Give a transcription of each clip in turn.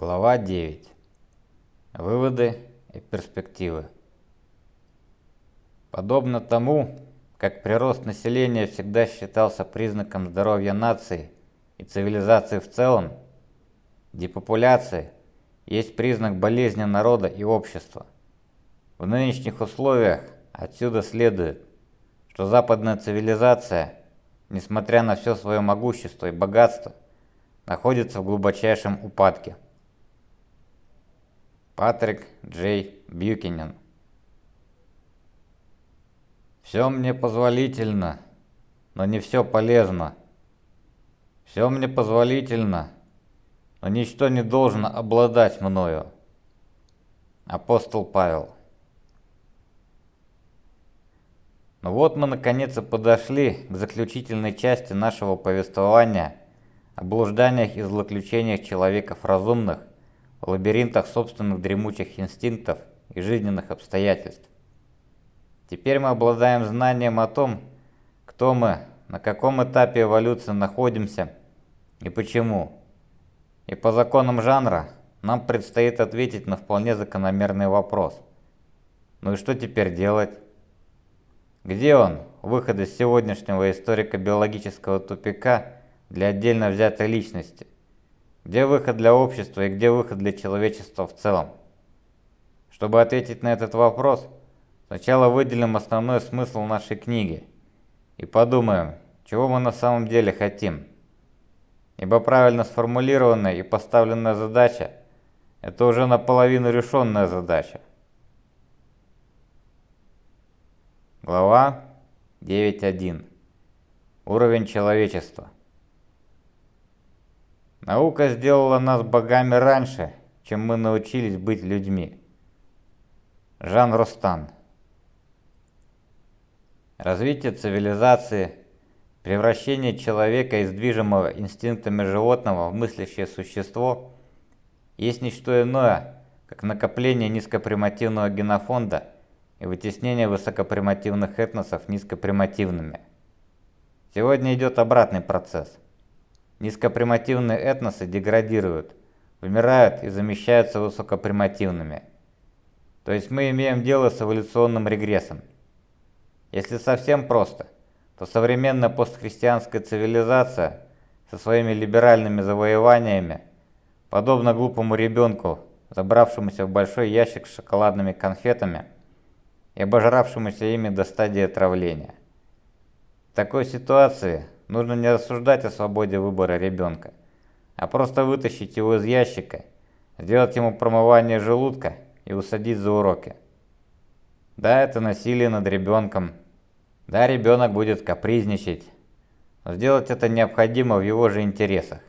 Глава 9. Выводы и перспективы. Подобно тому, как прирост населения всегда считался признаком здоровья нации и цивилизации в целом, депопуляция есть признак болезни народа и общества. В нынешних условиях отсюда следует, что западная цивилизация, несмотря на все свое могущество и богатство, находится в глубочайшем упадке. Патрик Джей Бьюкинен Все мне позволительно, но не все полезно. Все мне позволительно, но ничто не должно обладать мною. Апостол Павел Ну вот мы наконец и подошли к заключительной части нашего повествования о блужданиях и злоключениях человеков разумных в лабиринтах собственных дремучих инстинктов и жизненных обстоятельств. Теперь мы обладаем знанием о том, кто мы, на каком этапе эволюции находимся и почему. И по законам жанра нам предстоит ответить на вполне закономерный вопрос. Ну и что теперь делать? Где он, выход из сегодняшнего историко-биологического тупика для отдельно взятой личности? Где выход для общества и где выход для человечества в целом? Чтобы ответить на этот вопрос, сначала выделим основной смысл нашей книги и подумаем, чего мы на самом деле хотим. Ибо правильно сформулированная и поставленная задача – это уже наполовину решенная задача. Глава 9.1. Уровень человечества. Наука сделала нас богами раньше, чем мы научились быть людьми. Жан Ростан. Развитие цивилизации, превращение человека из движимого инстинктами животного в мыслящее существо есть не что иное, как накопление низкопримативного генофонда – и вытеснение высокопримативных этносов низкопримативными. Сегодня идет обратный процесс. Низкопримативные этносы деградируют, вымирают и замещаются высокопримативными. То есть мы имеем дело с эволюционным регрессом. Если совсем просто, то современная постхристианская цивилизация со своими либеральными завоеваниями, подобно глупому ребенку, забравшемуся в большой ящик с шоколадными конфетами, и обожравшемуся ими до стадии отравления. В такой ситуации нужно не рассуждать о свободе выбора ребенка, а просто вытащить его из ящика, сделать ему промывание желудка и усадить за уроки. Да, это насилие над ребенком. Да, ребенок будет капризничать. Но сделать это необходимо в его же интересах.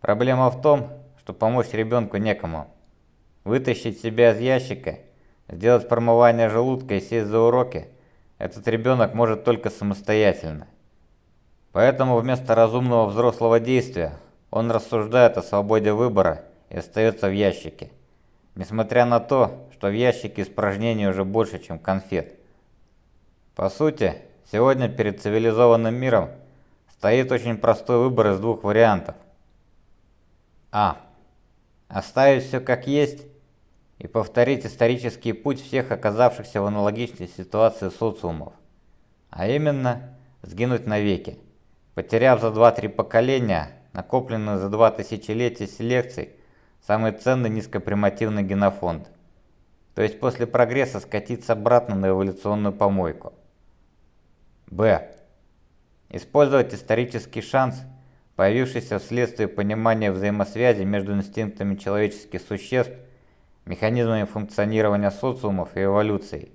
Проблема в том, что помочь ребенку некому. Вытащить себя из ящика Сделать промывание желудка и сесть за уроки этот ребенок может только самостоятельно. Поэтому вместо разумного взрослого действия он рассуждает о свободе выбора и остается в ящике. Несмотря на то, что в ящике испражнений уже больше, чем конфет. По сути, сегодня перед цивилизованным миром стоит очень простой выбор из двух вариантов. А. Оставить все как есть и повторить исторический путь всех оказавшихся в аналогичной ситуации социумов, а именно сгинуть навеки, потеряв за 2-3 поколения, накопленные за два тысячелетия селекций, самый ценный низкопримативный генофонд, то есть после прогресса скатиться обратно на эволюционную помойку. Б. Использовать исторический шанс, появившийся вследствие понимания взаимосвязи между инстинктами человеческих существ механизмами функционирования социумов и эволюции,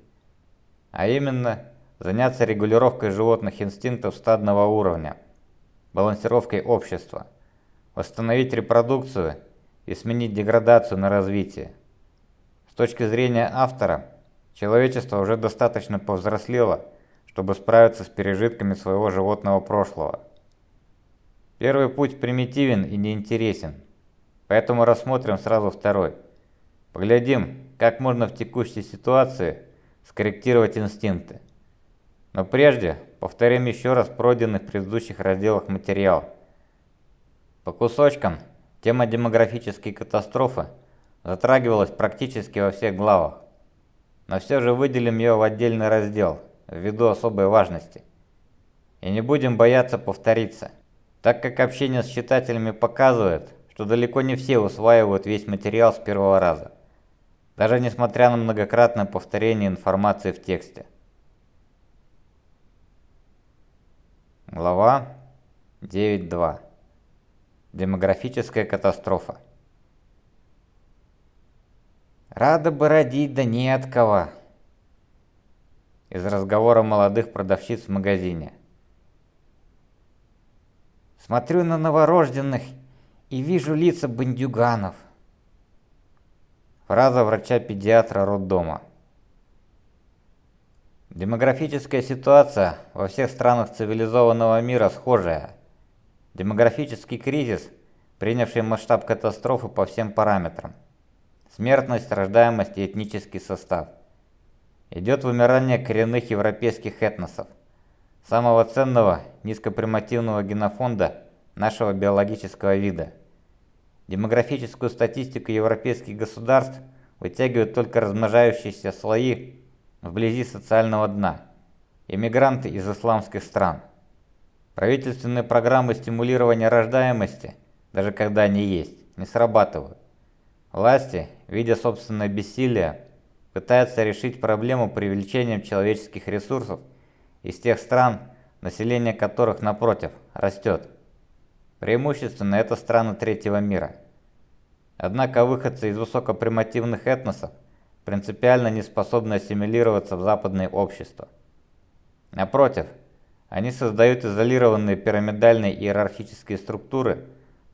а именно заняться регулировкой животных инстинктов стадного уровня, балансировкой общества, восстановить репродукцию и сменить деградацию на развитие. С точки зрения автора, человечество уже достаточно повзрослело, чтобы справиться с пережитками своего животного прошлого. Первый путь примитивен и неинтересен, поэтому рассмотрим сразу второй – Поглядим, как можно в текущей ситуации скорректировать инстинкты. Но прежде повторим еще раз пройденный в предыдущих разделах материал. По кусочкам Тема демографической катастрофы затрагивалась практически во всех главах, но все же выделим ее в отдельный раздел, ввиду особой важности. И не будем бояться повториться, так как общение с читателями показывает, что далеко не все усваивают весь материал с первого раза, даже несмотря на многократное повторение информации в тексте. Глава 9.2 Демографическая катастрофа. Рада бы родить, да не от кого. Из разговора молодых продавщиц в магазине. Смотрю на новорожденных и вижу лица бандюганов. Фраза врача-педиатра роддома. Демографическая ситуация во всех странах цивилизованного мира схожая – Демографический кризис, принявший масштаб катастрофы по всем параметрам. Смертность, рождаемость и этнический состав. Идет вымирание коренных европейских этносов, самого ценного низкопримативного генофонда нашего биологического вида. Демографическую статистику европейских государств вытягивают только размножающиеся слои вблизи социального дна, иммигранты из исламских стран. Правительственные программы стимулирования рождаемости, даже когда они есть, не срабатывают. Власти, видя собственное бессилие, пытаются решить проблему привлечением человеческих ресурсов из тех стран, население которых, напротив, растет. Преимущественно это страны третьего мира. Однако выходцы из высокопримативных этносов принципиально не способны ассимилироваться в западное общество. Напротив, они создают изолированные пирамидальные иерархические структуры,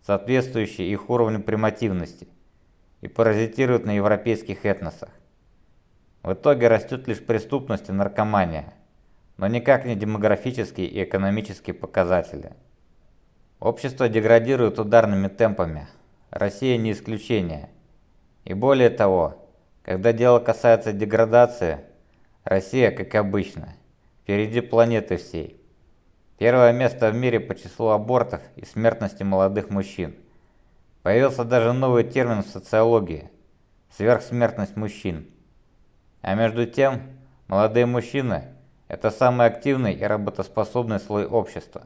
соответствующие их уровню примативности, и паразитируют на европейских этносах. В итоге растет лишь преступность и наркомания, но никак не демографические и экономические показатели. Общество деградирует ударными темпами, Россия не исключение. И более того, когда дело касается деградации, Россия, как обычно, впереди планеты всей. Первое место в мире по числу абортов и смертности молодых мужчин. Появился даже новый термин в социологии – сверхсмертность мужчин. А между тем, молодые мужчины – это самый активный и работоспособный слой общества.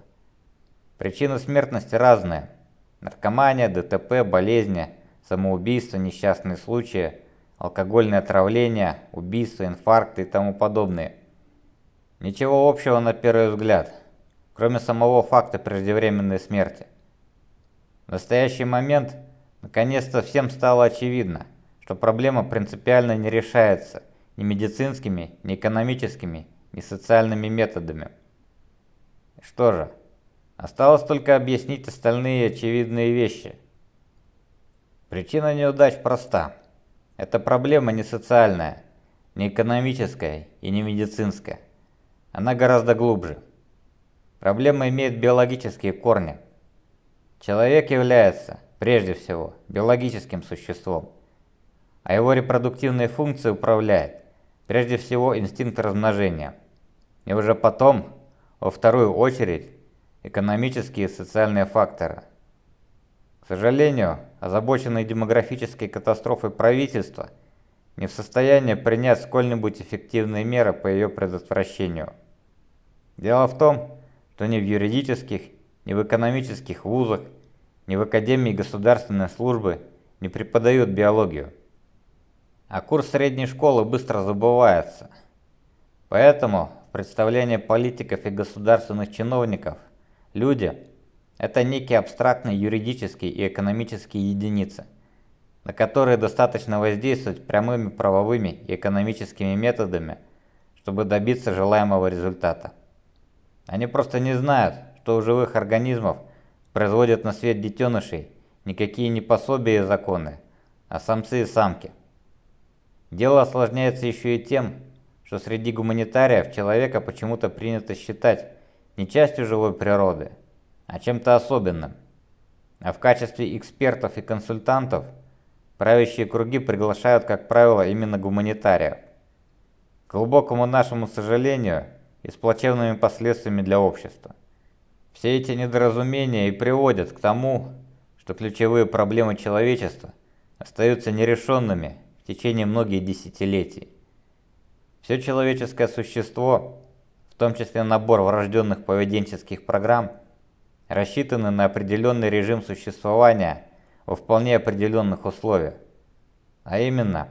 Причины смертности разные – наркомания, ДТП, болезни, самоубийство, несчастные случаи, алкогольное отравление, убийства, инфаркты и тому подобное. Ничего общего на первый взгляд – кроме самого факта преждевременной смерти. В настоящий момент наконец-то всем стало очевидно, что проблема принципиально не решается ни медицинскими, ни экономическими, ни социальными методами. Что же, осталось только объяснить остальные очевидные вещи. Причина неудач проста. Эта проблема не социальная, не экономическая и не медицинская. Она гораздо глубже. Проблема имеет биологические корни. Человек является, прежде всего, биологическим существом, а его репродуктивные функции управляет, прежде всего, инстинкт размножения, и уже потом, во вторую очередь, экономические и социальные факторы. Сожалению, озабоченные демографической катастрофой правительства не в состоянии принять сколь-нибудь эффективные меры по ее предотвращению. Дело в том, что ни в юридических, ни в экономических вузах, ни в Академии государственной службы не преподают биологию. А курс средней школы быстро забывается. Поэтому в представлении политиков и государственных чиновников люди – это некие абстрактные юридические и экономические единицы, на которые достаточно воздействовать прямыми правовыми и экономическими методами, чтобы добиться желаемого результата. Они просто не знают, что у живых организмов производят на свет детенышей никакие не пособия и законы, а самцы и самки. Дело осложняется еще и тем, что среди гуманитариев человека почему-то принято считать не частью живой природы, а чем-то особенным. А в качестве экспертов и консультантов правящие круги приглашают, как правило, именно гуманитариев. К глубокому нашему сожалению, и с плачевными последствиями для общества. Все эти недоразумения и приводят к тому, что ключевые проблемы человечества остаются нерешенными в течение многих десятилетий. Все человеческое существо, в том числе набор врожденных поведенческих программ, рассчитаны на определенный режим существования во вполне определенных условиях, а именно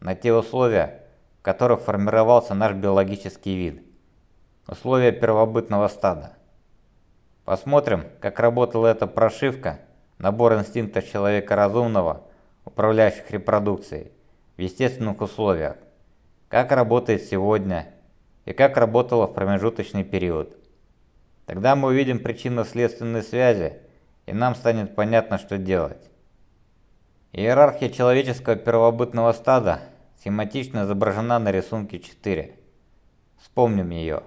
на те условия, в которых формировался наш биологический вид, условия первобытного стада. Посмотрим, как работала эта прошивка, набор инстинктов человека разумного, управляющих репродукцией, в естественных условиях, как работает сегодня и как работала в промежуточный период. Тогда мы увидим причинно-следственные связи, и нам станет понятно, что делать. Иерархия человеческого первобытного стада схематично изображена на рисунке 4. Вспомним ее.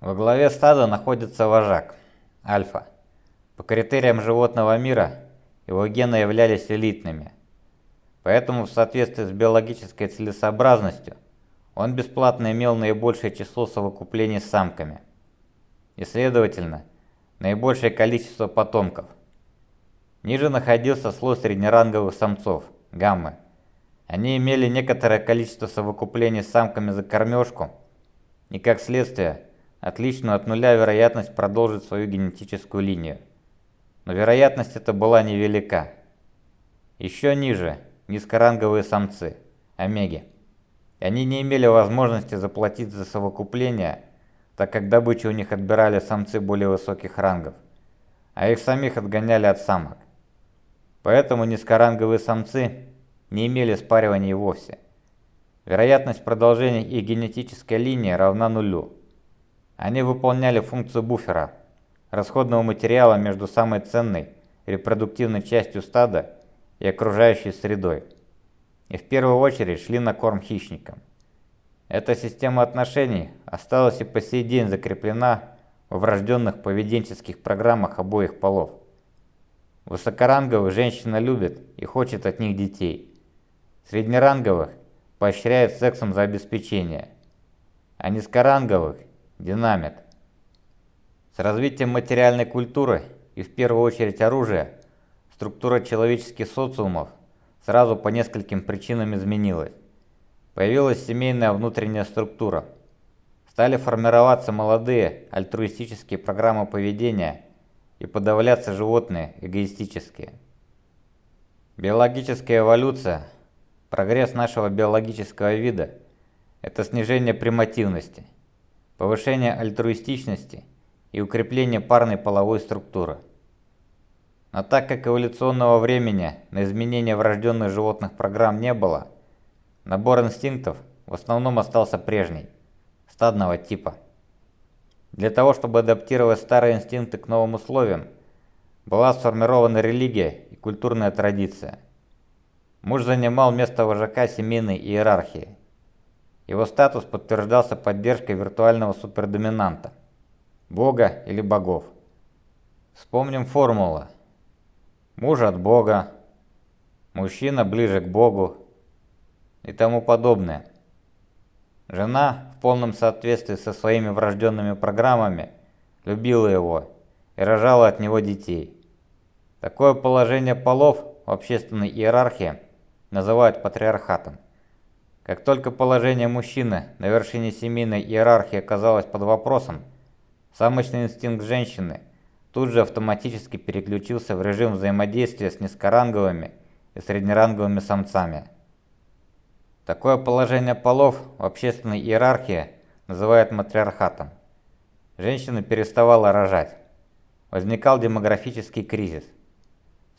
Во главе стада находится вожак, альфа. По критериям животного мира его гены являлись элитными. Поэтому в соответствии с биологической целесообразностью он бесплатно имел наибольшее число совокуплений с самками. И следовательно, наибольшее количество потомков. Ниже находился слой среднеранговых самцов, гаммы. Они имели некоторое количество совокуплений с самками за кормежку и, как следствие, отличную от нуля вероятность продолжить свою генетическую линию. Но вероятность эта была невелика. Еще ниже – низкоранговые самцы, омеги. Они не имели возможности заплатить за совокупление, так как добычу у них отбирали самцы более высоких рангов, а их самих отгоняли от самок. Поэтому низкоранговые самцы не имели спаривания вовсе. Вероятность продолжения их генетической линии равна нулю. Они выполняли функцию буфера, расходного материала между самой ценной репродуктивной частью стада и окружающей средой. И в первую очередь шли на корм хищникам. Эта система отношений осталась и по сей день закреплена в врожденных поведенческих программах обоих полов. Высокоранговых женщина любит и хочет от них детей. Среднеранговых поощряет сексом за обеспечение, а низкоранговых динамит. С развитием материальной культуры и в первую очередь оружия, структура человеческих социумов сразу по нескольким причинам изменилась. Появилась семейная внутренняя структура. Стали формироваться молодые альтруистические программы поведения и подавляться животные эгоистические. Биологическая эволюция, прогресс нашего биологического вида – это снижение примативности – повышение альтруистичности и укрепление парной половой структуры. Но так как эволюционного времени на изменение врожденных животных программ не было, набор инстинктов в основном остался прежний, стадного типа. Для того, чтобы адаптировать старые инстинкты к новым условиям, была сформирована религия и культурная традиция. Муж занимал место вожака семейной иерархии. Его статус подтверждался поддержкой виртуального супердоминанта, бога или богов. Вспомним формулу. Муж от бога, мужчина ближе к богу и тому подобное. Жена в полном соответствии со своими врожденными программами любила его и рожала от него детей. Такое положение полов в общественной иерархии называют патриархатом. Как только положение мужчины на вершине семейной иерархии оказалось под вопросом, самочный инстинкт женщины тут же автоматически переключился в режим взаимодействия с низкоранговыми и среднеранговыми самцами. Такое положение полов в общественной иерархии называют матриархатом. Женщина переставала рожать. Возникал демографический кризис.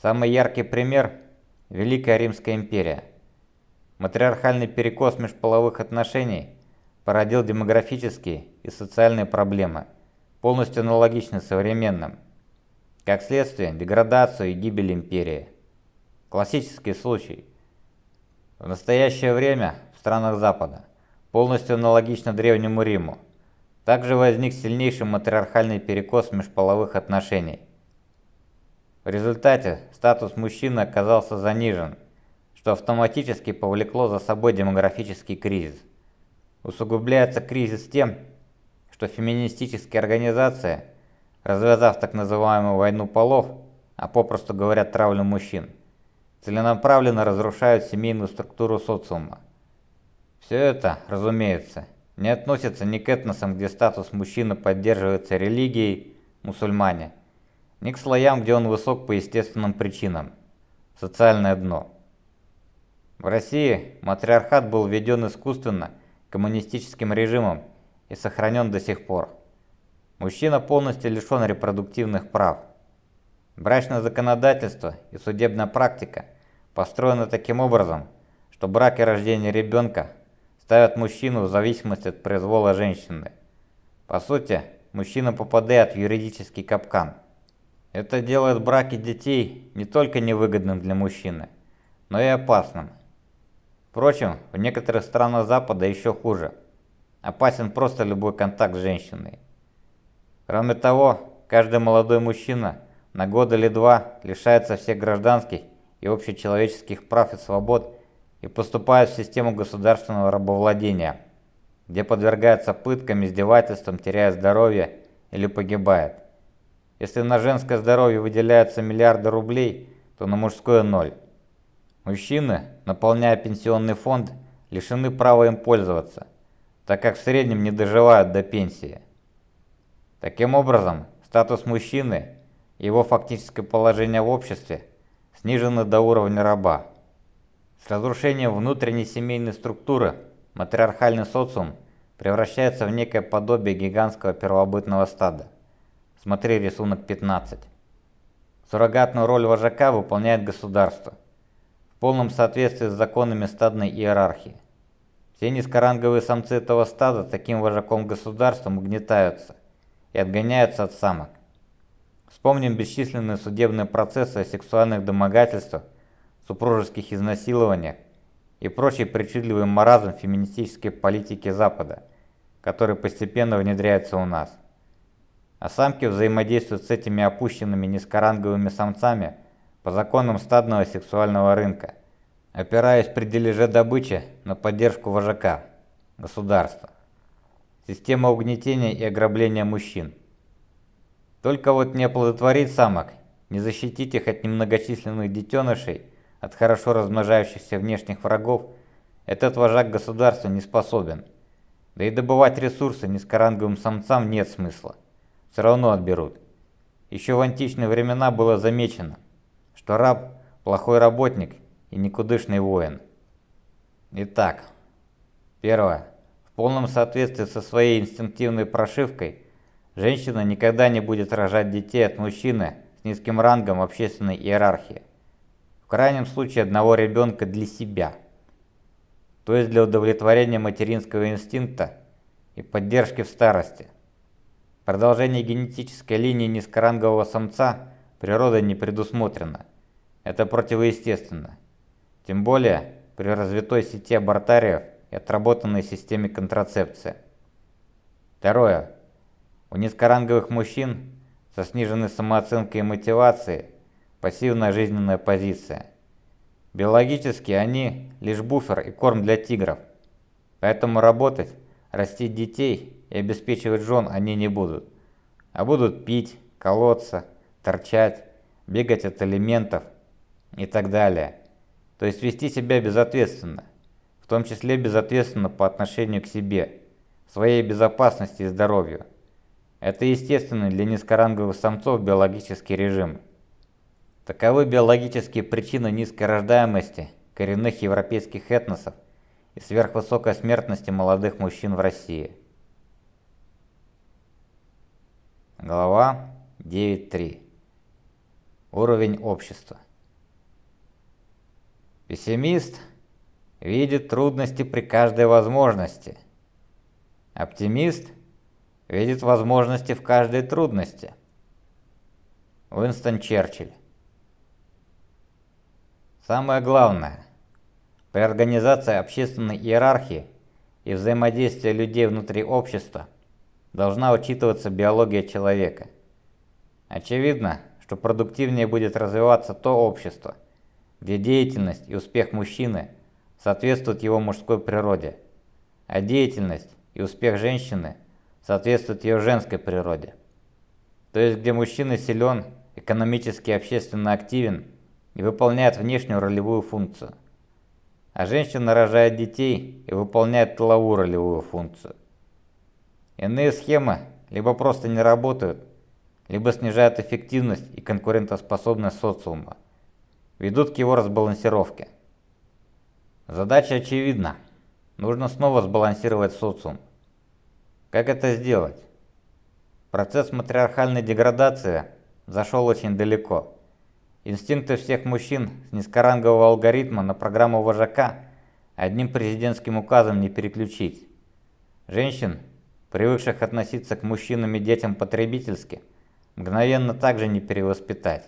Самый яркий пример – Великая Римская империя – Матриархальный перекос межполовых отношений породил демографические и социальные проблемы, полностью аналогичны современным. Как следствие, деградацию и гибель империи. Классический случай. В настоящее время в странах Запада полностью аналогично Древнему Риму. Также возник сильнейший матриархальный перекос межполовых отношений. В результате статус мужчины оказался занижен – что автоматически повлекло за собой демографический кризис. Усугубляется кризис тем, что феминистические организации, развязав так называемую войну полов, а попросту говоря травлю мужчин, целенаправленно разрушают семейную структуру социума. Все это, разумеется, не относится ни к этносам, где статус мужчины поддерживается религией, мусульмане, ни к слоям, где он высок по естественным причинам, социальное дно. В России матриархат был введен искусственно коммунистическим режимом и сохранен до сих пор. Мужчина полностью лишен репродуктивных прав. Брачное законодательство и судебная практика построены таким образом, что брак и рождение ребенка ставят мужчину в зависимости от произвола женщины. По сути, мужчина попадает в юридический капкан. Это делает браки детей не только невыгодным для мужчины, но и опасным. Впрочем, в некоторых странах Запада еще хуже. Опасен просто любой контакт с женщиной. Кроме того, каждый молодой мужчина на год или два лишается всех гражданских и общечеловеческих прав и свобод и поступает в систему государственного рабовладения, где подвергается пыткам, издевательствам, теряя здоровье или погибает. Если на женское здоровье выделяются миллиарды рублей, то на мужское ноль. Мужчины, наполняя пенсионный фонд, лишены права им пользоваться, так как в среднем не доживают до пенсии. Таким образом, статус мужчины его фактическое положение в обществе снижены до уровня раба. С разрушением внутренней семейной структуры матриархальный социум превращается в некое подобие гигантского первобытного стада. Смотри рисунок 15. Суррогатную роль вожака выполняет государство – в полном соответствии с законами стадной иерархии. Все низкоранговые самцы этого стада таким вожаком государством угнетаются и отгоняются от самок. Вспомним бесчисленные судебные процессы о сексуальных домогательствах, супружеских изнасилованиях и прочий причудливый маразм феминистической политики Запада, который постепенно внедряется у нас. А самки взаимодействуют с этими опущенными низкоранговыми самцами – по законам стадного сексуального рынка, опираясь при дележе добычи на поддержку вожака, государства. Система угнетения и ограбления мужчин. Только вот не оплодотворить самок, не защитить их от немногочисленных детенышей, от хорошо размножающихся внешних врагов, этот вожак государства не способен. Да и добывать ресурсы низкоранговым самцам нет смысла. Все равно отберут. Еще в античные времена было замечено – что раб – плохой работник и никудышный воин. Итак, первое. В полном соответствии со своей инстинктивной прошивкой, женщина никогда не будет рожать детей от мужчины с низким рангом общественной иерархии. В крайнем случае одного ребенка для себя, то есть для удовлетворения материнского инстинкта и поддержки в старости. Продолжение генетической линии низкорангового самца природой не предусмотрено. Это противоестественно. Тем более при развитой сети абортариев и отработанной системе контрацепции. Второе. У низкоранговых мужчин со сниженной самооценкой и мотивацией пассивная жизненная позиция. Биологически они лишь буфер и корм для тигров. Поэтому работать, растить детей и обеспечивать жен они не будут. А будут пить, колоться, торчать, бегать от элементов – и так далее. То есть вести себя безответственно, в том числе безответственно по отношению к себе, своей безопасности и здоровью. Это естественный для низкоранговых самцов биологический режим. Таковы биологические причины низкой рождаемости коренных европейских этносов и сверхвысокой смертности молодых мужчин в России. Глава 9.3. Уровень общества. Пессимист видит трудности при каждой возможности. Оптимист видит возможности в каждой трудности. Уинстон Черчилль. Самое главное, при организации общественной иерархии и взаимодействия людей внутри общества должна учитываться биология человека. Очевидно, что продуктивнее будет развиваться то общество – где деятельность и успех мужчины соответствуют его мужской природе, а деятельность и успех женщины соответствуют ее женской природе. То есть где мужчина силен экономически и общественно активен и выполняет внешнюю ролевую функцию. А женщина рожает детей и выполняет тыловую ролевую функцию. Иные схемы либо просто не работают, либо снижают эффективность и конкурентоспособность социума, ведут к его разбалансировке. Задача очевидна. Нужно снова сбалансировать социум. Как это сделать? Процесс матриархальной деградации зашел очень далеко. Инстинкты всех мужчин с низкорангового алгоритма на программу вожака одним президентским указом не переключить. Женщин, привыкших относиться к мужчинам и детям потребительски, мгновенно также не перевоспитать.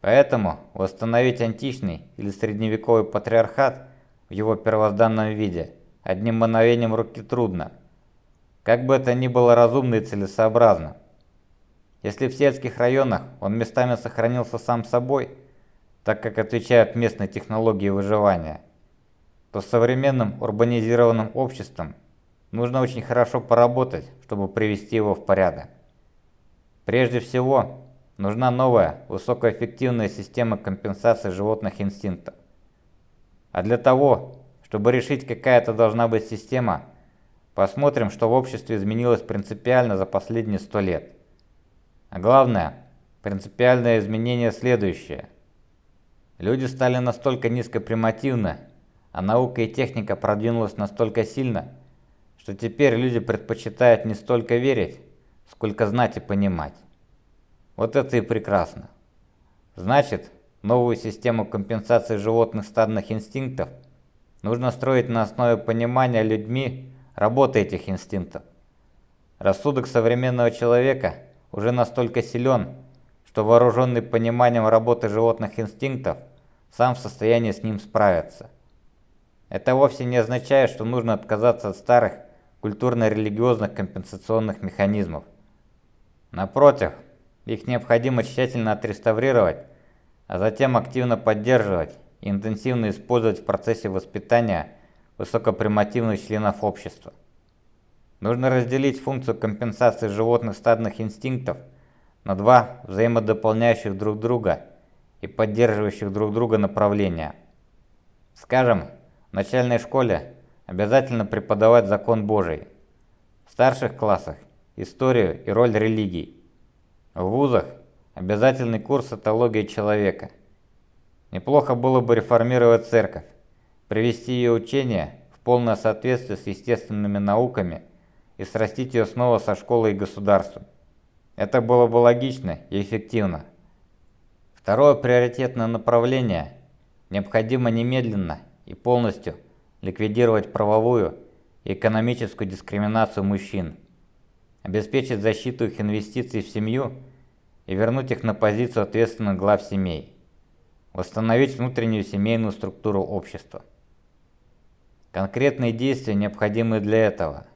Поэтому восстановить античный или средневековый патриархат в его первозданном виде одним мановением руки трудно. Как бы это ни было разумно и целесообразно. Если в сельских районах он местами сохранился сам собой, так как отвечает местной технологии выживания, то с современным урбанизированным обществом нужно очень хорошо поработать, чтобы привести его в порядок. Прежде всего, нужна новая, высокоэффективная система компенсации животных инстинктов. А для того, чтобы решить, какая это должна быть система, посмотрим, что в обществе изменилось принципиально за последние сто лет. А главное, принципиальное изменение следующее. Люди стали настолько низкопримативны, а наука и техника продвинулась настолько сильно, что теперь люди предпочитают не столько верить, сколько знать и понимать. Вот это и прекрасно. Значит, новую систему компенсации животных стадных инстинктов нужно строить на основе понимания людьми работы этих инстинктов. Рассудок современного человека уже настолько силен, что вооруженный пониманием работы животных инстинктов сам в состоянии с ним справиться. Это вовсе не означает, что нужно отказаться от старых культурно-религиозных компенсационных механизмов. Напротив, их необходимо тщательно отреставрировать, а затем активно поддерживать и интенсивно использовать в процессе воспитания высокопримативных членов общества. Нужно разделить функцию компенсации животных стадных инстинктов на два взаимодополняющих друг друга и поддерживающих друг друга направления. Скажем, в начальной школе обязательно преподавать закон Божий. В старших классах – историю и роль религий. В вузах – обязательный курс этологии человека. Неплохо было бы реформировать церковь, привести ее учение в полное соответствие с естественными науками и срастить ее снова со школой и государством. Это было бы логично и эффективно. Второе приоритетное направление – необходимо немедленно и полностью – ликвидировать правовую и экономическую дискриминацию мужчин, обеспечить защиту их инвестиций в семью и вернуть их на позицию ответственных глав семей, восстановить внутреннюю семейную структуру общества. Конкретные действия необходимы для этого.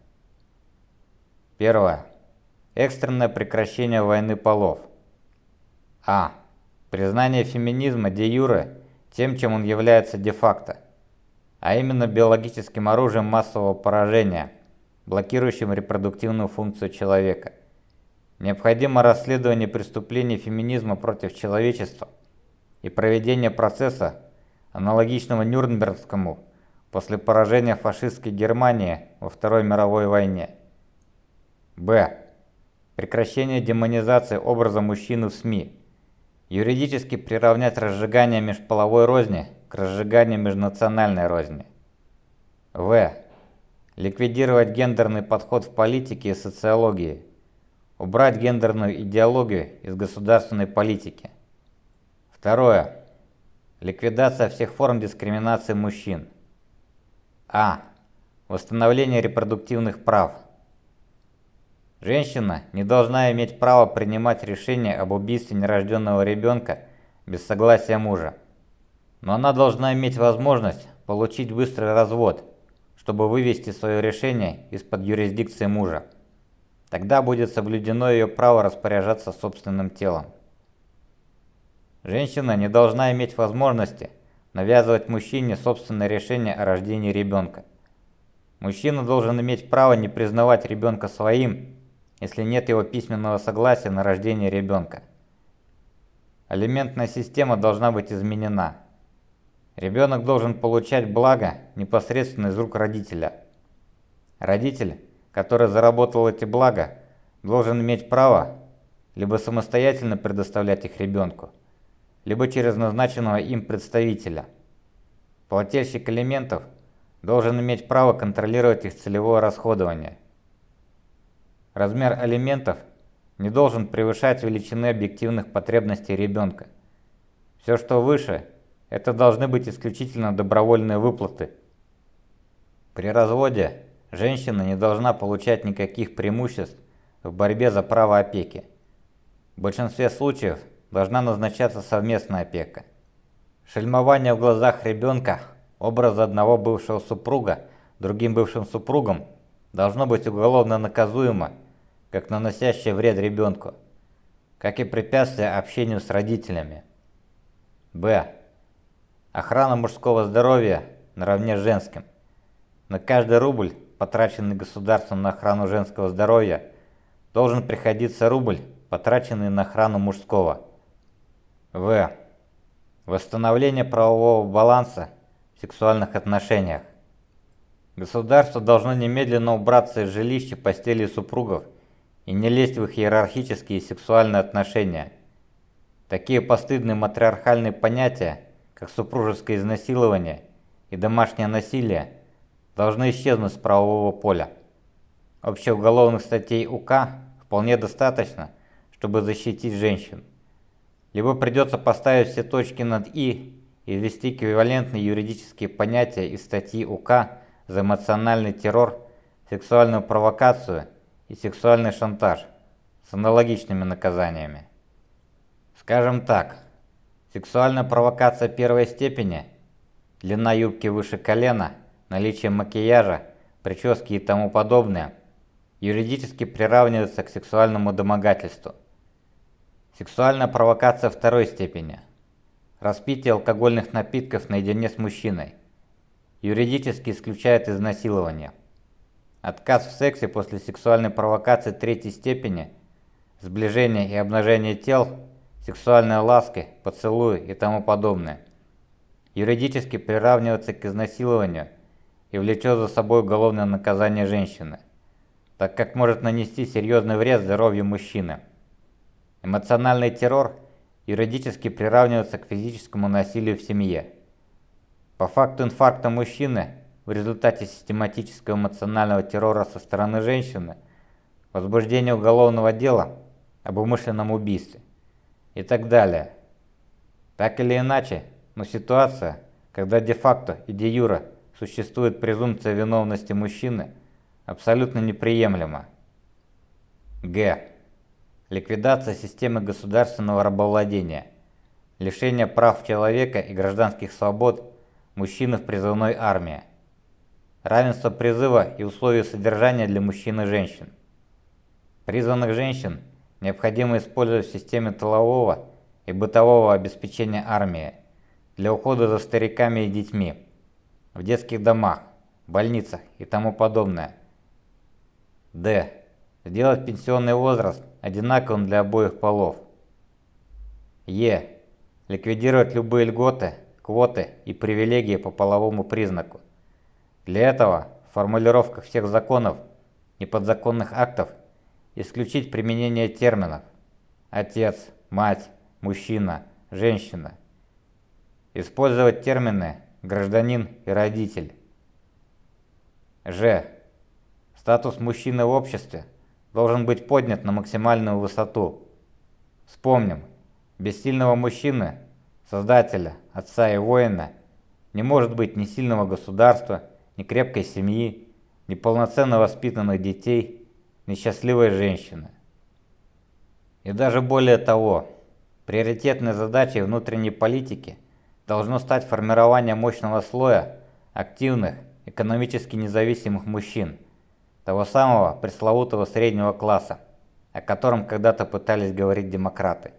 Первое. Экстренное прекращение войны полов. А. Признание феминизма де юре тем, чем он является де-факто а именно биологическим оружием массового поражения, блокирующим репродуктивную функцию человека. Необходимо расследование преступлений феминизма против человечества и проведение процесса, аналогичного Нюрнбергскому после поражения фашистской Германии во Второй мировой войне. Б. Прекращение демонизации образа мужчины в СМИ. Юридически приравнять разжигание межполовой розни к разжиганию межнациональной розни. В. Ликвидировать гендерный подход в политике и социологии. Убрать гендерную идеологию из государственной политики. Второе. Ликвидация всех форм дискриминации мужчин. А. Восстановление репродуктивных прав. Женщина не должна иметь права принимать решение об убийстве нерожденного ребенка без согласия мужа но она должна иметь возможность получить быстрый развод, чтобы вывести свое решение из-под юрисдикции мужа. Тогда будет соблюдено ее право распоряжаться собственным телом. Женщина не должна иметь возможности навязывать мужчине собственное решение о рождении ребенка. Мужчина должен иметь право не признавать ребенка своим, если нет его письменного согласия на рождение ребенка. Алиментная система должна быть изменена. Ребенок должен получать благо непосредственно из рук родителя. Родитель, который заработал эти блага, должен иметь право либо самостоятельно предоставлять их ребенку, либо через назначенного им представителя. Плательщик элементов должен иметь право контролировать их целевое расходование. Размер алиментов не должен превышать величины объективных потребностей ребенка. Все, что выше, это должны быть исключительно добровольные выплаты. При разводе женщина не должна получать никаких преимуществ в борьбе за право опеки. В большинстве случаев должна назначаться совместная опека. Шельмование в глазах ребенка образа одного бывшего супруга другим бывшим супругам должно быть уголовно наказуемо, как наносящее вред ребенку, как и препятствие общению с родителями. Б. Охрана мужского здоровья наравне с женским. На каждый рубль, потраченный государством на охрану женского здоровья, должен приходиться рубль, потраченный на охрану мужского. В. Восстановление правового баланса в сексуальных отношениях. Государство должно немедленно убраться из жилища постели супругов и не лезть в их иерархические и сексуальные отношения. Такие постыдные матриархальные понятия, как супружеское изнасилование и домашнее насилие, должны исчезнуть с правового поля. Общеуголовных статей УК вполне достаточно – чтобы защитить женщин. Либо придется поставить все точки над «и» и ввести эквивалентные юридические понятия из статьи УК за эмоциональный террор, сексуальную провокацию и сексуальный шантаж с аналогичными наказаниями. Скажем так, сексуальная провокация первой степени, длина юбки выше колена, наличие макияжа, прически и тому подобное, юридически приравнивается к сексуальному домогательству. Сексуальная провокация второй степени. Распитие алкогольных напитков наедине с мужчиной. Юридически исключает изнасилование. Отказ в сексе после сексуальной провокации третьей степени, сближение и обнажение тел, сексуальной ласки, поцелуи и тому подобное. Юридически приравнивается к изнасилованию и влечет за собой уголовное наказание женщины, так как может нанести серьезный вред здоровью мужчины. Эмоциональный террор юридически приравнивается к физическому насилию в семье. По факту инфаркта мужчины в результате систематического эмоционального террора со стороны женщины, возбуждение уголовного дела об умышленном убийстве и так далее. Так или иначе, но ситуация, когда де-факто и де-юра существует презумпция виновности мужчины, абсолютно неприемлема. Г. Ликвидация системы государственного рабовладения. Лишение прав человека и гражданских свобод мужчины в призывной армии. Равенство призыва и условия содержания для мужчин и женщин. Призванных женщин необходимо использовать в системе тылового и бытового обеспечения армии для ухода за стариками и детьми, в детских домах, больницах и тому подобное. Д. Сделать пенсионный возраст одинаковым для обоих полов. Е. Ликвидировать любые льготы, квоты и привилегии по половому признаку. Для этого в формулировках всех законов и подзаконных актов исключить применение терминов «отец», «мать», «мужчина», «женщина». Использовать термины «гражданин» и «родитель». Ж. Статус мужчины в обществе должен быть поднят на максимальную высоту. Вспомним, без сильного мужчины, создателя, отца и воина, не может быть ни сильного государства, ни крепкой семьи, ни полноценно воспитанных детей, ни счастливой женщины. И даже более того, приоритетной задачей внутренней политики должно стать формирование мощного слоя активных, экономически независимых мужчин – того самого пресловутого среднего класса, о котором когда-то пытались говорить демократы.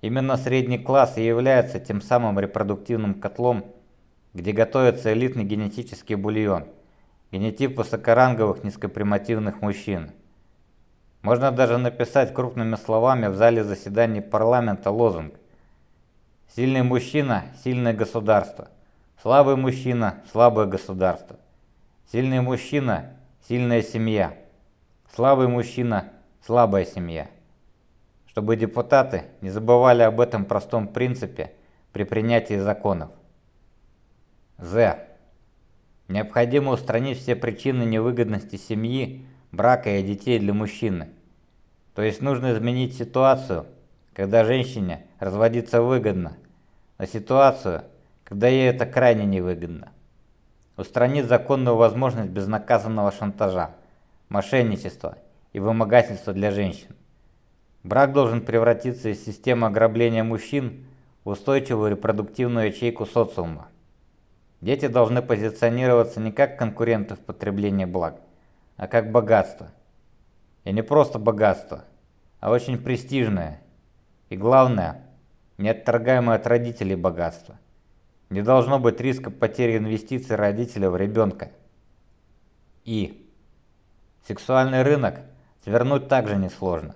Именно средний класс и является тем самым репродуктивным котлом, где готовится элитный генетический бульон, генетип высокоранговых низкопримативных мужчин. Можно даже написать крупными словами в зале заседаний парламента лозунг Сильный мужчина – сильное государство. Слабый мужчина – слабое государство. Сильный мужчина – сильная семья. Слабый мужчина – слабая семья. Чтобы депутаты не забывали об этом простом принципе при принятии законов. З. Необходимо устранить все причины невыгодности семьи, брака и детей для мужчины. То есть нужно изменить ситуацию, когда женщине разводиться выгодно, на ситуацию, когда ей это крайне невыгодно. Устранить законную возможность безнаказанного шантажа, мошенничества и вымогательства для женщин. Брак должен превратиться из системы ограбления мужчин в устойчивую репродуктивную ячейку социума. Дети должны позиционироваться не как конкуренты в потреблении благ, а как богатство. И не просто богатство, а очень престижное и, главное, неотторгаемое от родителей богатство. Не должно быть риска потери инвестиций родителя в ребенка. И. Сексуальный рынок свернуть также несложно,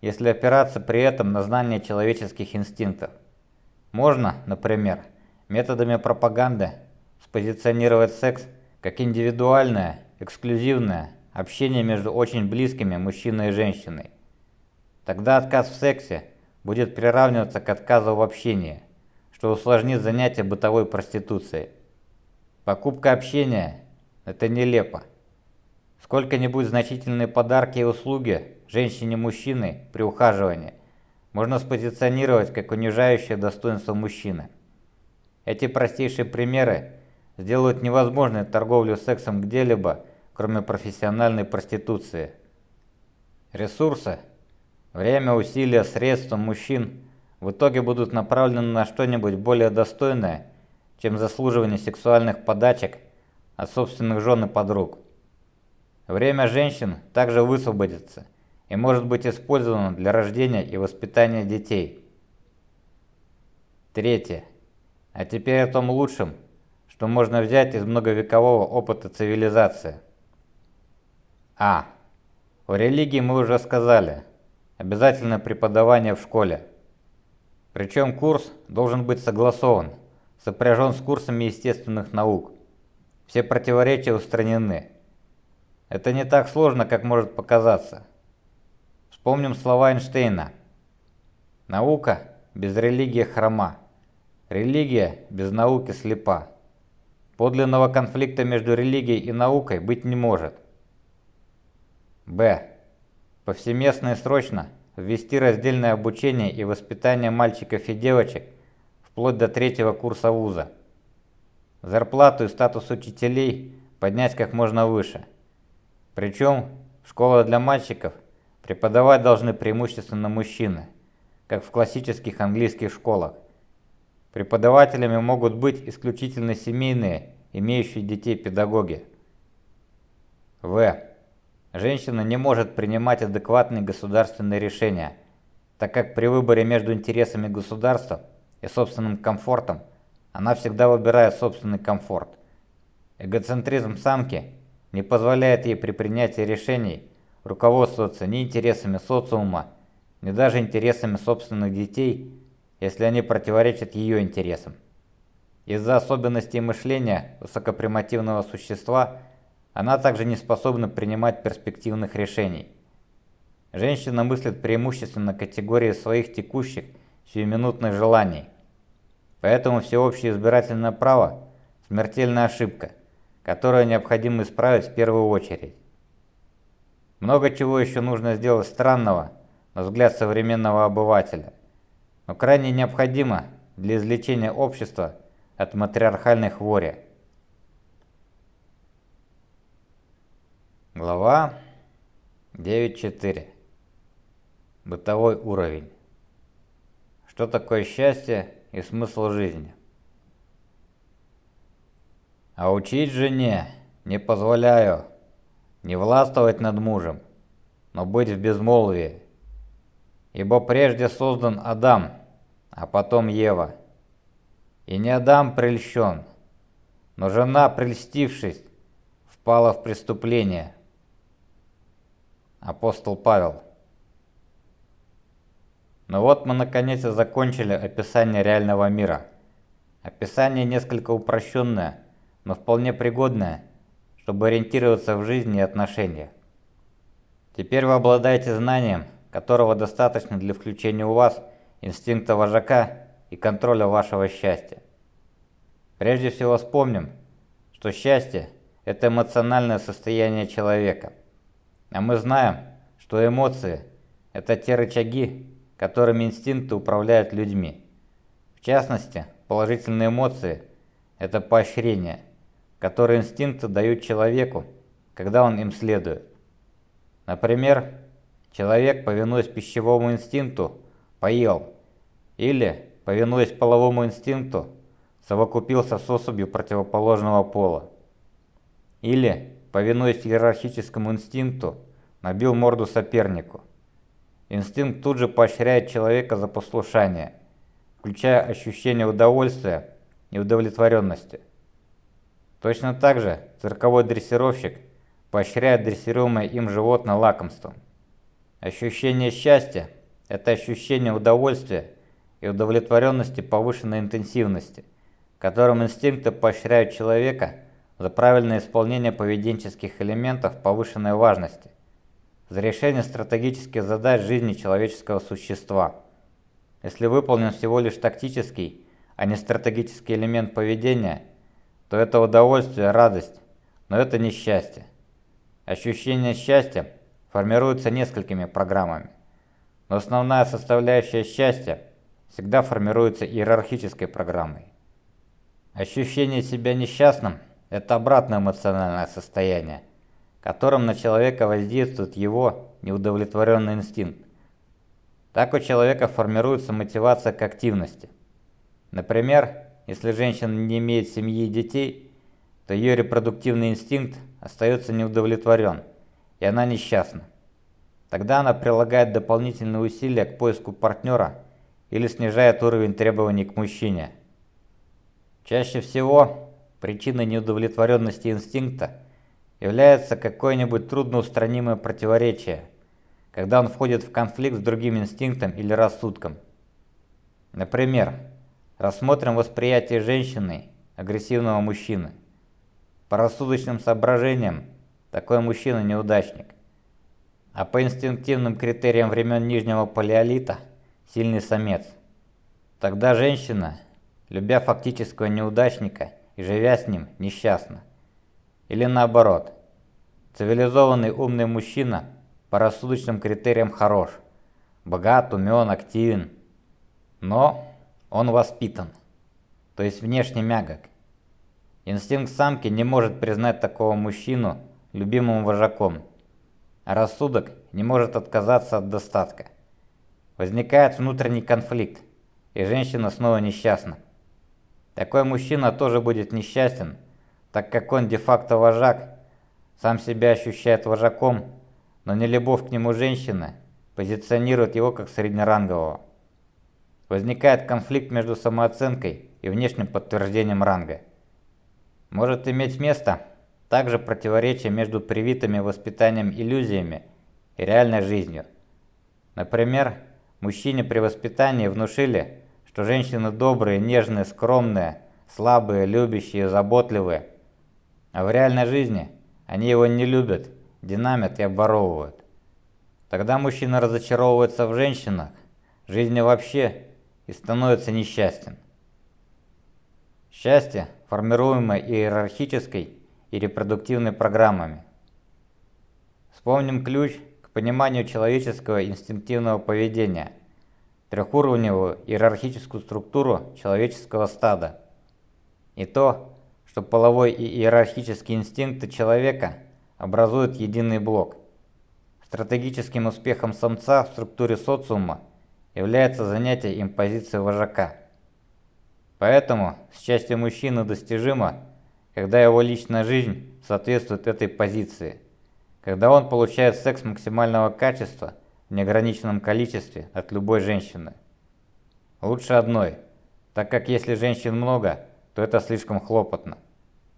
если опираться при этом на знание человеческих инстинктов. Можно, например, методами пропаганды спозиционировать секс как индивидуальное, эксклюзивное общение между очень близкими мужчиной и женщиной. Тогда отказ в сексе будет приравниваться к отказу в общении, что усложнит занятие бытовой проституцией. Покупка общения – это нелепо. Сколько-нибудь значительные подарки и услуги женщине-мужчине при ухаживании можно спозиционировать как унижающее достоинство мужчины. Эти простейшие примеры сделают невозможной торговлю сексом где-либо, кроме профессиональной проституции. Ресурсы, время, усилия, средства мужчин в итоге будут направлены на что-нибудь более достойное, чем заслуживание сексуальных подачек от собственных жен и подруг. Время женщин также высвободится и может быть использовано для рождения и воспитания детей. Третье. А теперь о том лучшем, что можно взять из многовекового опыта цивилизации. А. О религии мы уже сказали. Обязательно преподавание в школе. Причем курс должен быть согласован, сопряжен с курсами естественных наук. Все противоречия устранены. Это не так сложно, как может показаться. Вспомним слова Эйнштейна. Наука без религии хрома. Религия без науки слепа. Подлинного конфликта между религией и наукой быть не может. Б. Повсеместно и срочно ввести раздельное обучение и воспитание мальчиков и девочек вплоть до третьего курса вуза. Зарплату и статус учителей поднять как можно выше. Причем школа для мальчиков преподавать должны преимущественно мужчины, как в классических английских школах. Преподавателями могут быть исключительно семейные, имеющие детей педагоги. В. Женщина не может принимать адекватные государственные решения, так как при выборе между интересами государства и собственным комфортом она всегда выбирает собственный комфорт. Эгоцентризм самки не позволяет ей при принятии решений руководствоваться ни интересами социума, ни даже интересами собственных детей если они противоречат ее интересам. Из-за особенностей мышления высокопримативного существа она также не способна принимать перспективных решений. Женщина мыслит преимущественно категории своих текущих сиюминутных желаний. Поэтому всеобщее избирательное право – смертельная ошибка, которую необходимо исправить в первую очередь. Много чего еще нужно сделать странного, на взгляд современного обывателя но крайне необходимо для излечения общества от матриархальной хвори. Глава 9.4. Бытовой уровень. Что такое счастье и смысл жизни? А учить жене не позволяю не властвовать над мужем, но быть в безмолвии. Ибо прежде создан Адам, а потом Ева. И не Адам прельщен, но жена, прельстившись, впала в преступление. Апостол Павел. Но вот мы наконец и закончили описание реального мира. Описание несколько упрощенное, но вполне пригодное, чтобы ориентироваться в жизни и отношениях. Теперь вы обладаете знанием, которого достаточно для включения у вас инстинкта вожака и контроля вашего счастья. Прежде всего вспомним, что счастье – это эмоциональное состояние человека. А мы знаем, что эмоции – это те рычаги, которыми инстинкты управляют людьми. В частности, положительные эмоции – это поощрение, которое инстинкты дают человеку, когда он им следует. Например, человек, повинуясь пищевому инстинкту, поел, или, повинуясь половому инстинкту, совокупился с особью противоположного пола. Или, повинуясь иерархическому инстинкту, набил морду сопернику. Инстинкт тут же поощряет человека за послушание, включая ощущение удовольствия и удовлетворенности. Точно так же цирковой дрессировщик поощряет дрессируемое им животное лакомством. Ощущение счастья – это ощущение удовольствия и удовлетворенности повышенной интенсивности, которым инстинкты поощряют человека за правильное исполнение поведенческих элементов повышенной важности, за решение стратегических задач жизни человеческого существа. Если выполнен всего лишь тактический, а не стратегический элемент поведения, то это удовольствие, радость, но это не счастье. Ощущение счастья формируется несколькими программами, но основная составляющая счастья всегда формируется иерархической программой. Ощущение себя несчастным – это обратное эмоциональное состояние, которым на человека воздействует его неудовлетворенный инстинкт. Так у человека формируется мотивация к активности. Например, если женщина не имеет семьи и детей, то ее репродуктивный инстинкт остается неудовлетворен, и она несчастна. Тогда она прилагает дополнительные усилия к поиску партнера или снижает уровень требований к мужчине. Чаще всего причиной неудовлетворенности инстинкта является какое-нибудь трудноустранимое противоречие, когда он входит в конфликт с другим инстинктом или рассудком. Например, рассмотрим восприятие женщины агрессивного мужчины. По рассудочным соображениям, такой мужчина неудачник. А по инстинктивным критериям времен Нижнего Палеолита – сильный самец. Тогда женщина, любя фактического неудачника и живя с ним, несчастна. Или наоборот, цивилизованный умный мужчина по рассудочным критериям хорош, богат, умен, активен, но он воспитан, то есть внешне мягок. Инстинкт самки не может признать такого мужчину любимым вожаком, а рассудок не может отказаться от достатка. Возникает внутренний конфликт, и женщина снова несчастна. Такой мужчина тоже будет несчастен, так как он де-факто вожак, сам себя ощущает вожаком, но не любовь к нему женщины позиционирует его как среднерангового. Возникает конфликт между самооценкой и внешним подтверждением ранга. Может иметь место также противоречие между привитыми воспитанием иллюзиями и реальной жизнью. Например, мужчине при воспитании внушили, что женщины добрые, нежные, скромные, слабые, любящие, заботливые. А в реальной жизни они его не любят, динамят и обворовывают. Тогда мужчина разочаровывается в женщинах, жизни вообще и становится несчастен. Счастье формируемое иерархической и репродуктивной программами. Вспомним ключ к пониманию человеческого инстинктивного поведения, трехуровневую иерархическую структуру человеческого стада. И то, что половой и иерархические инстинкты человека образуют единый блок. Стратегическим успехом самца в структуре социума является занятие им позиции вожака. Поэтому счастье мужчины достижимо, когда его личная жизнь соответствует этой позиции, когда он получает секс максимального качества неограниченном количестве от любой женщины. Лучше одной, так как если женщин много, то это слишком хлопотно,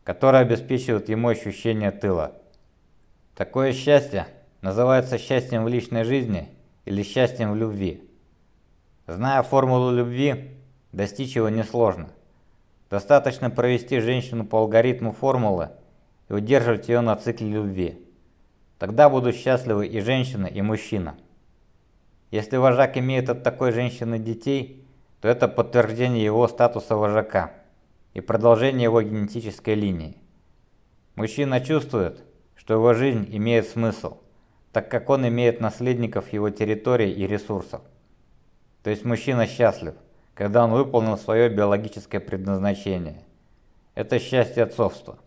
которое обеспечивает ему ощущение тыла. Такое счастье называется счастьем в личной жизни или счастьем в любви. Зная формулу любви, достичь его несложно. Достаточно провести женщину по алгоритму формулы и удерживать ее на цикле любви. Тогда будут счастливы и женщина, и мужчина. Если вожак имеет от такой женщины детей, то это подтверждение его статуса вожака и продолжение его генетической линии. Мужчина чувствует, что его жизнь имеет смысл, так как он имеет наследников его территории и ресурсов. То есть мужчина счастлив, когда он выполнил свое биологическое предназначение. Это счастье отцовства.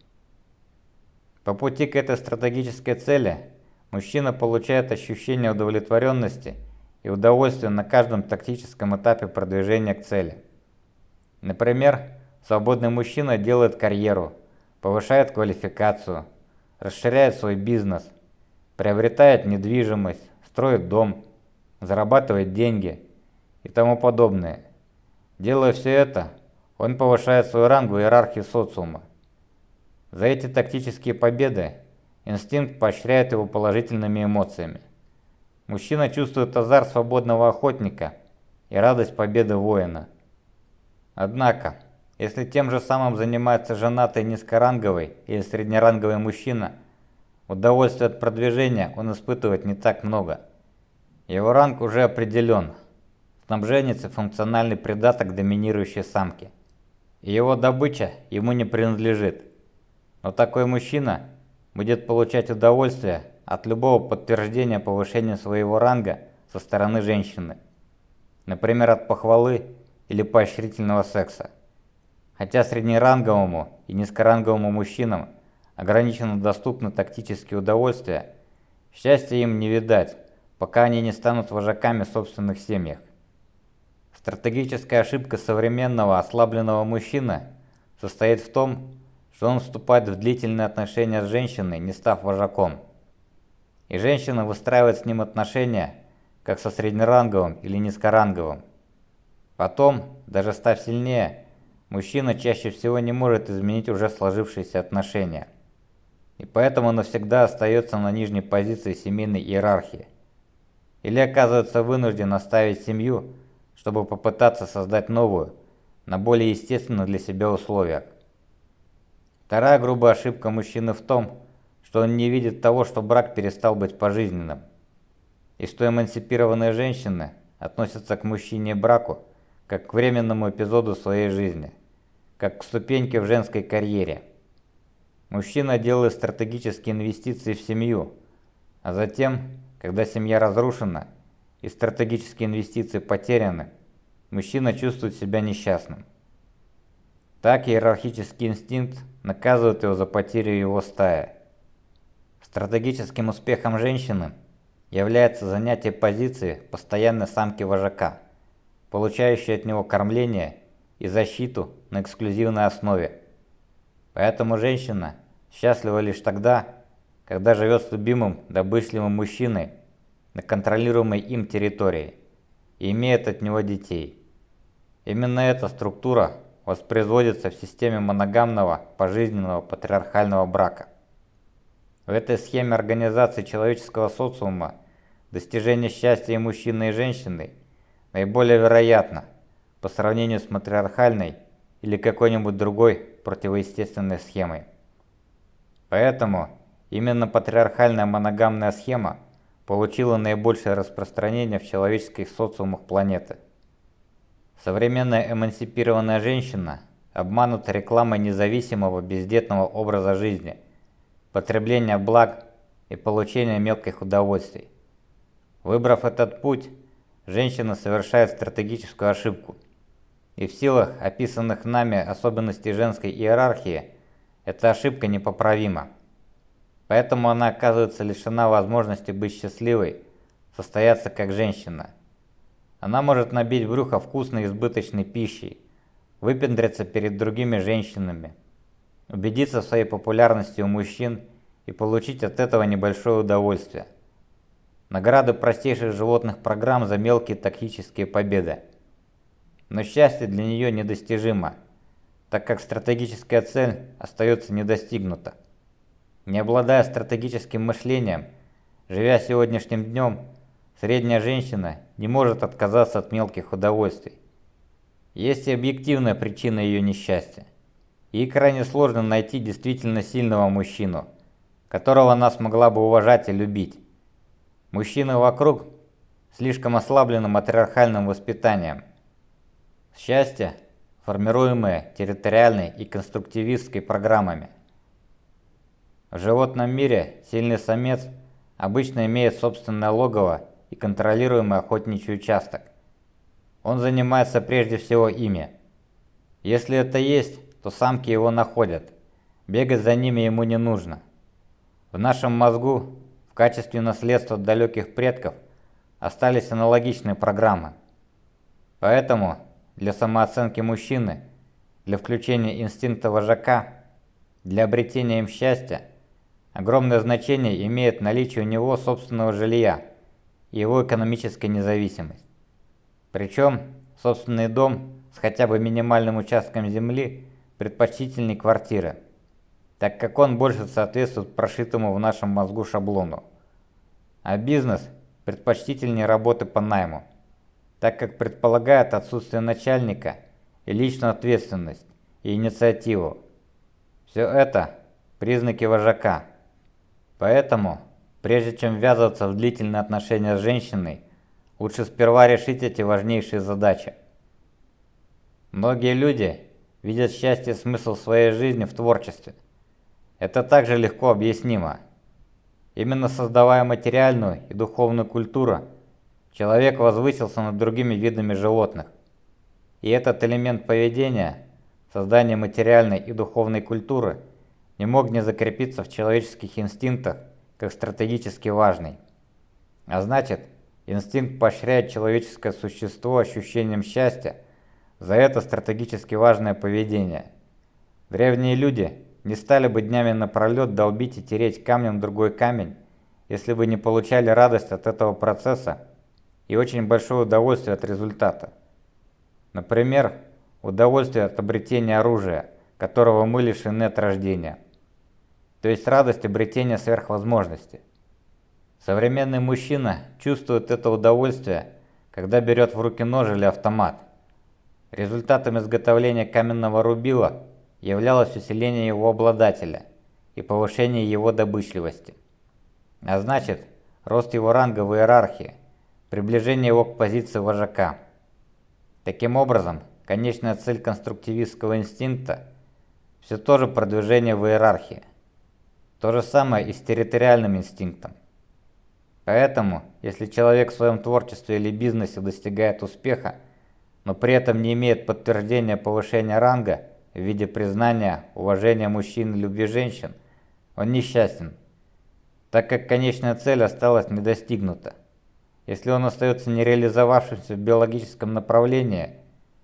По пути к этой стратегической цели мужчина получает ощущение удовлетворенности и удовольствия на каждом тактическом этапе продвижения к цели. Например, свободный мужчина делает карьеру, повышает квалификацию, расширяет свой бизнес, приобретает недвижимость, строит дом, зарабатывает деньги – и тому подобное. Делая все это, он повышает свой ранг в иерархии социума. За эти тактические победы инстинкт поощряет его положительными эмоциями. Мужчина чувствует азарт свободного охотника и радость победы воина. Однако, если тем же самым занимается женатый низкоранговый или среднеранговый мужчина, удовольствия от продвижения он испытывает не так много. Его ранг уже определен – Снабженец и функциональный придаток доминирующей самки. И его добыча ему не принадлежит. Но такой мужчина будет получать удовольствие от любого подтверждения повышения своего ранга со стороны женщины. Например, от похвалы или поощрительного секса. Хотя среднеранговому и низкоранговому мужчинам ограниченно доступны тактические удовольствия, счастья им не видать, пока они не станут вожаками собственных семьях. Стратегическая ошибка современного ослабленного мужчины состоит в том, что он вступает в длительные отношения с женщиной, не став вожаком. И женщина выстраивает с ним отношения, как со среднеранговым или низкоранговым. Потом, даже став сильнее, мужчина чаще всего не может изменить уже сложившиеся отношения. И поэтому навсегда остается на нижней позиции семейной иерархии. Или оказывается вынужден оставить семью, чтобы попытаться создать новую, на более естественных для себя условиях. Вторая грубая ошибка мужчины в том, что он не видит того, что брак перестал быть пожизненным, и что эмансипированные женщины относятся к мужчине и браку как к временному эпизоду своей жизни, как к ступеньке в женской карьере. Мужчина делает стратегические инвестиции в семью, а затем, когда семья разрушена, и стратегические инвестиции потеряны, мужчина чувствует себя несчастным. Так иерархический инстинкт наказывает его за потерю его стаи. Стратегическим успехом женщины является занятие позиции постоянной самки вожака, получающей от него кормление и защиту на эксклюзивной основе. Поэтому женщина счастлива лишь тогда, когда живет с любимым добычливым мужчиной, на контролируемой им территории и имеет от него детей. Именно эта структура воспроизводится в системе моногамного пожизненного патриархального брака. В этой схеме организации человеческого социума достижение счастья и мужчины и женщины наиболее вероятно по сравнению с матриархальной или какой-нибудь другой противоестественной схемой. Поэтому именно патриархальная моногамная схема получила наибольшее распространение в человеческих социумах планеты. Современная эмансипированная женщина обманута рекламой независимого бездетного образа жизни, потребления благ и получения мелких удовольствий. Выбрав этот путь, женщина совершает стратегическую ошибку. И в силах описанных нами особенностей женской иерархии, эта ошибка непоправима. Поэтому она оказывается лишена возможности быть счастливой, состояться как женщина. Она может набить брюхо вкусной избыточной пищей, выпендриться перед другими женщинами, убедиться в своей популярности у мужчин и получить от этого небольшое удовольствие. Награды простейших животных программ за мелкие тактические победы. Но счастье для нее недостижимо, так как стратегическая цель остается недостигнута. Не обладая стратегическим мышлением, живя сегодняшним днем, средняя женщина не может отказаться от мелких удовольствий. Есть и объективная причина ее несчастья. Ей крайне сложно найти действительно сильного мужчину, которого она смогла бы уважать и любить. Мужчины вокруг слишком ослаблены матриархальным воспитанием. Счастье, формируемое территориальной и конструктивистской программами. В животном мире сильный самец обычно имеет собственное логово и контролируемый охотничий участок. Он занимается прежде всего ими. Если это есть, то самки его находят. Бегать за ними ему не нужно. В нашем мозгу в качестве наследства далеких предков остались аналогичные программы. Поэтому для самооценки мужчины, для включения инстинкта вожака, для обретения им счастья огромное значение имеет наличие у него собственного жилья и его экономическая независимость. Причем собственный дом с хотя бы минимальным участком земли предпочтительней квартиры, так как он больше соответствует прошитому в нашем мозгу шаблону. А бизнес предпочтительнее работы по найму, так как предполагает отсутствие начальника и личную ответственность и инициативу. Все это признаки вожака. Поэтому, прежде чем ввязываться в длительные отношения с женщиной, лучше сперва решить эти важнейшие задачи. Многие люди видят счастье и смысл своей жизни в творчестве. Это также легко объяснимо. Именно создавая материальную и духовную культуру, человек возвысился над другими видами животных. И этот элемент поведения, создание материальной и духовной культуры, не мог не закрепиться в человеческих инстинктах как стратегически важный. А значит, инстинкт поощряет человеческое существо ощущением счастья, за это стратегически важное поведение. Древние люди не стали бы днями напролет долбить и тереть камнем другой камень, если бы не получали радость от этого процесса и очень большое удовольствие от результата. Например, удовольствие от обретения оружия, которого мы лишены от рождения. То есть радость обретения сверхвозможности. Современный мужчина чувствует это удовольствие, когда берет в руки нож или автомат – Результатом изготовления каменного рубила являлось усиление его обладателя и повышение его добычливости. А значит, рост его ранга в иерархии, приближение его к позиции вожака. Таким образом, конечная цель конструктивистского инстинкта – все то же продвижение в иерархии. То же самое и с территориальным инстинктом. Поэтому, если человек в своем творчестве или бизнесе достигает успеха, но при этом не имеет подтверждения повышения ранга в виде признания, уважения мужчин и любви женщин, он несчастен, так как конечная цель осталась не достигнута. Если он остается нереализовавшимся в биологическом направлении,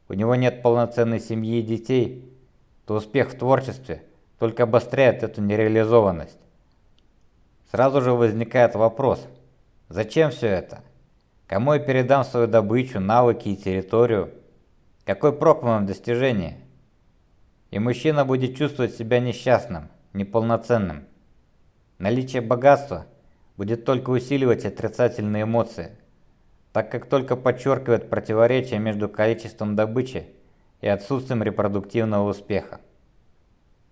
у него нет полноценной семьи и детей, то успех в творчестве только обостряет эту нереализованность. Сразу же возникает вопрос, зачем все это? Кому я передам свою добычу, навыки и территорию? Какой прок в моем достижении? И мужчина будет чувствовать себя несчастным, неполноценным. Наличие богатства будет только усиливать отрицательные эмоции, так как только подчеркивает противоречие между количеством добычи и отсутствием репродуктивного успеха.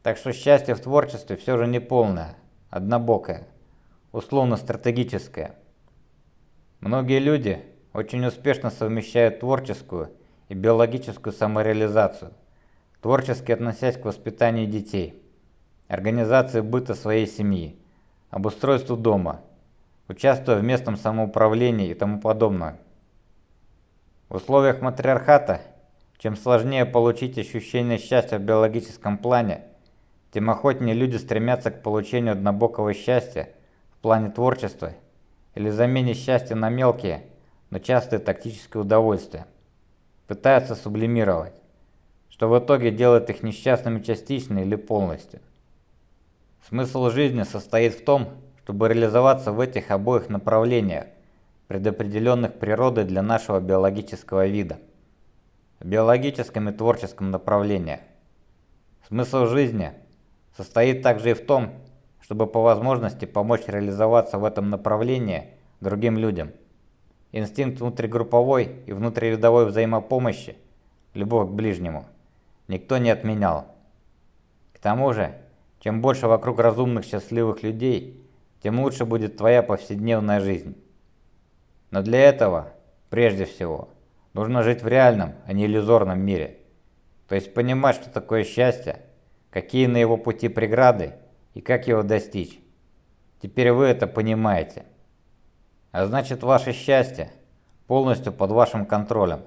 Так что счастье в творчестве все же не полное, однобокое, условно-стратегическое. Многие люди очень успешно совмещают творческую и биологическую самореализацию, творчески относясь к воспитанию детей, организации быта своей семьи, обустройству дома, участвуя в местном самоуправлении и тому подобное. В условиях матриархата, чем сложнее получить ощущение счастья в биологическом плане, тем охотнее люди стремятся к получению однобокого счастья в плане творчества или замене счастья на мелкие, но частые тактические удовольствия. Пытаются сублимировать, что в итоге делает их несчастными частично или полностью. Смысл жизни состоит в том, чтобы реализоваться в этих обоих направлениях, предопределенных природой для нашего биологического вида. В биологическом и творческом направлениях. Смысл жизни состоит также и в том, чтобы по возможности помочь реализоваться в этом направлении другим людям. инстинкт внутригрупповой и внутрирядовой взаимопомощи, любовь к ближнему, никто не отменял. К тому же, чем больше вокруг разумных счастливых людей, тем лучше будет твоя повседневная жизнь. Но для этого, прежде всего, нужно жить в реальном, а не иллюзорном мире. То есть понимать, что такое счастье, какие на его пути преграды и как его достичь. Теперь вы это понимаете. А значит, ваше счастье полностью под вашим контролем.